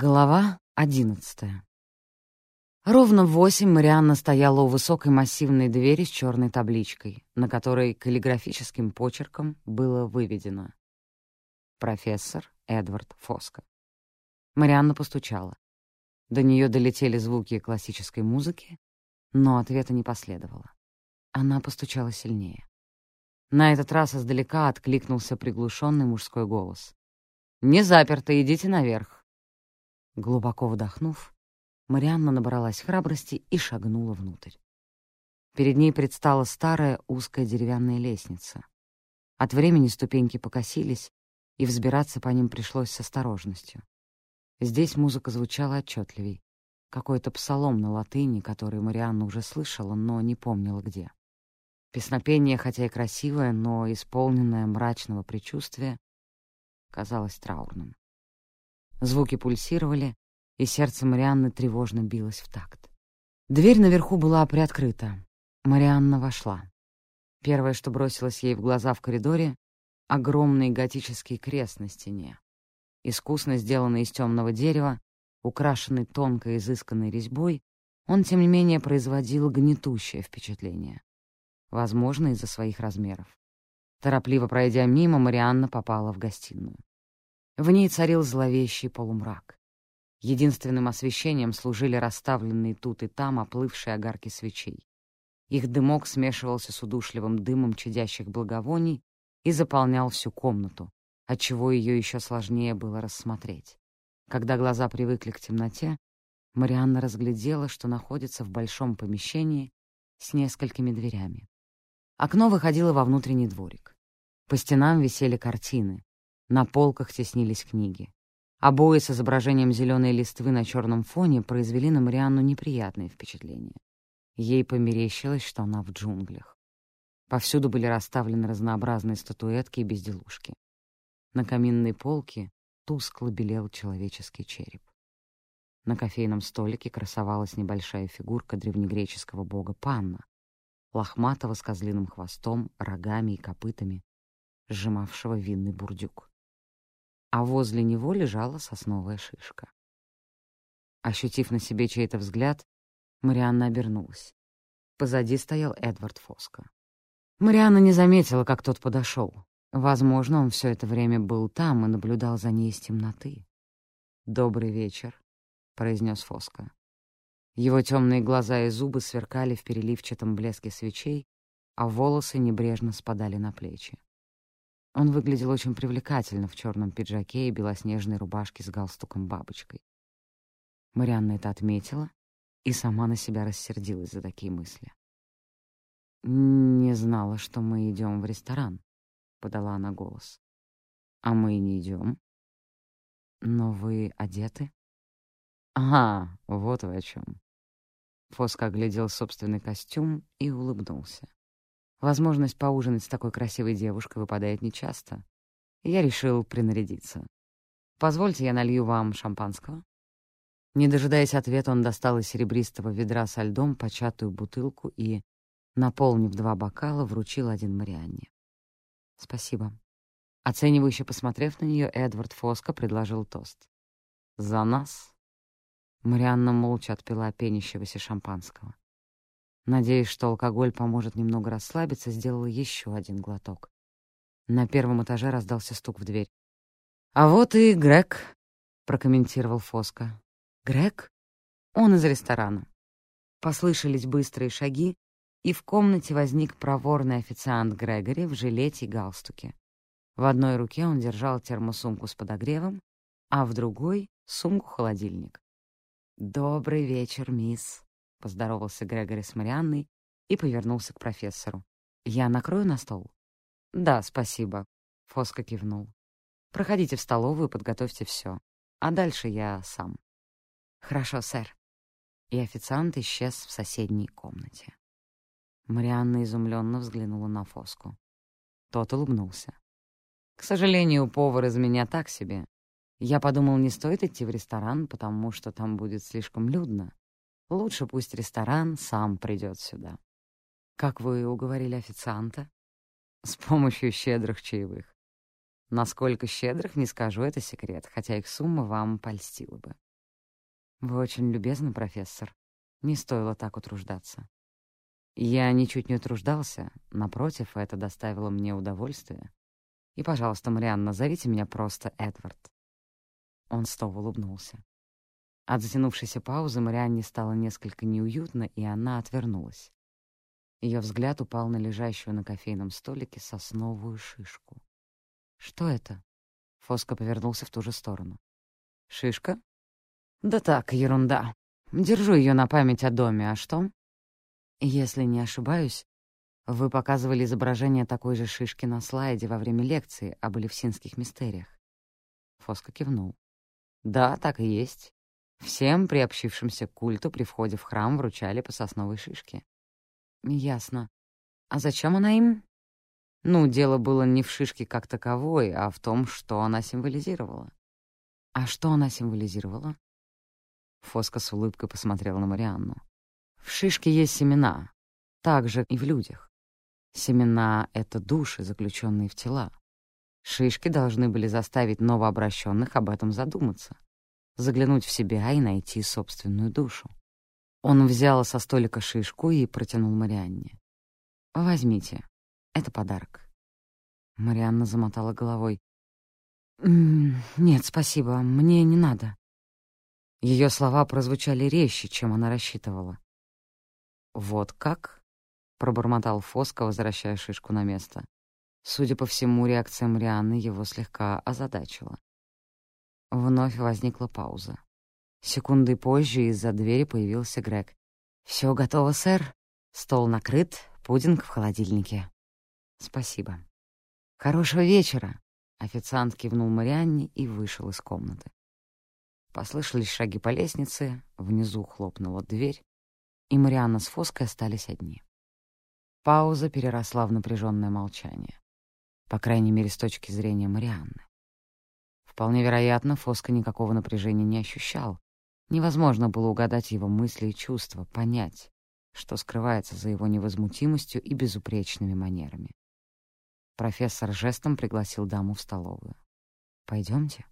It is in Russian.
Глава одиннадцатая. Ровно в восемь Марианна стояла у высокой массивной двери с черной табличкой, на которой каллиграфическим почерком было выведено «Профессор Эдвард Фоско». Марианна постучала. До нее долетели звуки классической музыки, но ответа не последовало. Она постучала сильнее. На этот раз издалека откликнулся приглушенный мужской голос. «Не заперто, идите наверх». Глубоко вдохнув, Марианна набралась храбрости и шагнула внутрь. Перед ней предстала старая узкая деревянная лестница. От времени ступеньки покосились, и взбираться по ним пришлось с осторожностью. Здесь музыка звучала отчетливей. Какой-то псалом на латыни, который Марианна уже слышала, но не помнила где. Песнопение, хотя и красивое, но исполненное мрачного предчувствия, казалось траурным. Звуки пульсировали, и сердце Марианны тревожно билось в такт. Дверь наверху была приоткрыта. Марианна вошла. Первое, что бросилось ей в глаза в коридоре — огромный готический крест на стене. Искусно сделанный из темного дерева, украшенный тонкой изысканной резьбой, он, тем не менее, производил гнетущее впечатление. Возможно, из-за своих размеров. Торопливо пройдя мимо, Марианна попала в гостиную. В ней царил зловещий полумрак. Единственным освещением служили расставленные тут и там оплывшие огарки свечей. Их дымок смешивался с удушливым дымом чадящих благовоний и заполнял всю комнату, отчего ее еще сложнее было рассмотреть. Когда глаза привыкли к темноте, Марианна разглядела, что находится в большом помещении с несколькими дверями. Окно выходило во внутренний дворик. По стенам висели картины, на полках теснились книги. Обои с изображением зеленой листвы на черном фоне произвели на Марианну неприятное впечатление. Ей померещилось, что она в джунглях. Повсюду были расставлены разнообразные статуэтки и безделушки. На каминной полке тускло белел человеческий череп. На кофейном столике красовалась небольшая фигурка древнегреческого бога Панна, лохматого с козлиным хвостом, рогами и копытами, сжимавшего винный бурдюк а возле него лежала сосновая шишка. Ощутив на себе чей-то взгляд, Марианна обернулась. Позади стоял Эдвард Фоско. Марианна не заметила, как тот подошел. Возможно, он все это время был там и наблюдал за ней из темноты. «Добрый вечер», — произнес Фоско. Его темные глаза и зубы сверкали в переливчатом блеске свечей, а волосы небрежно спадали на плечи. Он выглядел очень привлекательно в черном пиджаке и белоснежной рубашке с галстуком-бабочкой. Марианна это отметила и сама на себя рассердилась за такие мысли. «Не знала, что мы идем в ресторан», — подала она голос. «А мы не идем. Но вы одеты?» «Ага, вот вы о чем». Фоско оглядел собственный костюм и улыбнулся. Возможность поужинать с такой красивой девушкой выпадает нечасто. Я решил принарядиться. Позвольте, я налью вам шампанского. Не дожидаясь ответа, он достал из серебристого ведра со льдом початую бутылку и, наполнив два бокала, вручил один Марианне. «Спасибо». Оценивающе посмотрев на нее, Эдвард Фоско предложил тост. «За нас?» Марианна молча отпила пенящегося шампанского. Надеясь, что алкоголь поможет немного расслабиться, сделала еще один глоток. На первом этаже раздался стук в дверь. «А вот и Грег», — прокомментировал Фоско. «Грег? Он из ресторана». Послышались быстрые шаги, и в комнате возник проворный официант Грегори в жилете и галстуке. В одной руке он держал термосумку с подогревом, а в другой — сумку-холодильник. «Добрый вечер, мисс», — поздоровался Грегори с Марианной и повернулся к профессору. «Я накрою на стол?» «Да, спасибо», — Фоско кивнул. «Проходите в столовую, подготовьте все. А дальше я сам». «Хорошо, сэр». И официант исчез в соседней комнате. Марианна изумленно взглянула на Фоску. Тот улыбнулся. «К сожалению, повар из меня так себе. Я подумал, не стоит идти в ресторан, потому что там будет слишком людно. Лучше пусть ресторан сам придет сюда. Как вы уговорили официанта? С помощью щедрых чаевых. Насколько щедрых, не скажу, это секрет, хотя их сумма вам польстила бы. «Вы очень любезны, профессор. Не стоило так утруждаться». Я ничуть не утруждался, напротив, это доставило мне удовольствие. И, пожалуйста, Марианна, зовите меня просто Эдвард. Он снова улыбнулся. От затянувшейся паузы Марианне стало несколько неуютно, и она отвернулась. Ее взгляд упал на лежащую на кофейном столике сосновую шишку. «Что это?» Фоско повернулся в ту же сторону. «Шишка?» «Да так, ерунда. Держу ее на память о доме, а что?» «Если не ошибаюсь, вы показывали изображение такой же шишки на слайде во время лекции об элевсинских мистериях». Фоско кивнул. «Да, так и есть. Всем приобщившимся к культу при входе в храм вручали по сосновой шишке». «Ясно. А зачем она им?» Ну, дело было не в шишке как таковой, а в том, что она символизировала. А что она символизировала? Фоска с улыбкой посмотрел на Марианну. В шишке есть семена, так же и в людях. Семена — это души, заключенные в тела. Шишки должны были заставить новообращенных об этом задуматься, заглянуть в себя и найти собственную душу. Он взял со столика шишку и протянул Марианне. «Возьмите, это подарок». Марианна замотала головой. «Нет, спасибо, мне не надо». Ее слова прозвучали резче, чем она рассчитывала. «Вот как?» — пробормотал Фоско, возвращая шишку на место. Судя по всему, реакция Марианны его слегка озадачила. Вновь возникла пауза. Секундой позже из-за двери появился Грег. «Все готово, сэр. Стол накрыт, пудинг в холодильнике». «Спасибо». «Хорошего вечера!» — официант кивнул Марианне и вышел из комнаты. Послышались шаги по лестнице, внизу хлопнула дверь, и Марианна с Фоской остались одни. Пауза переросла в напряженное молчание. По крайней мере, с точки зрения Марианны. Вполне вероятно, Фоска никакого напряжения не ощущал. Невозможно было угадать его мысли и чувства, понять, что скрывается за его невозмутимостью и безупречными манерами. Профессор жестом пригласил даму в столовую. «Пойдемте».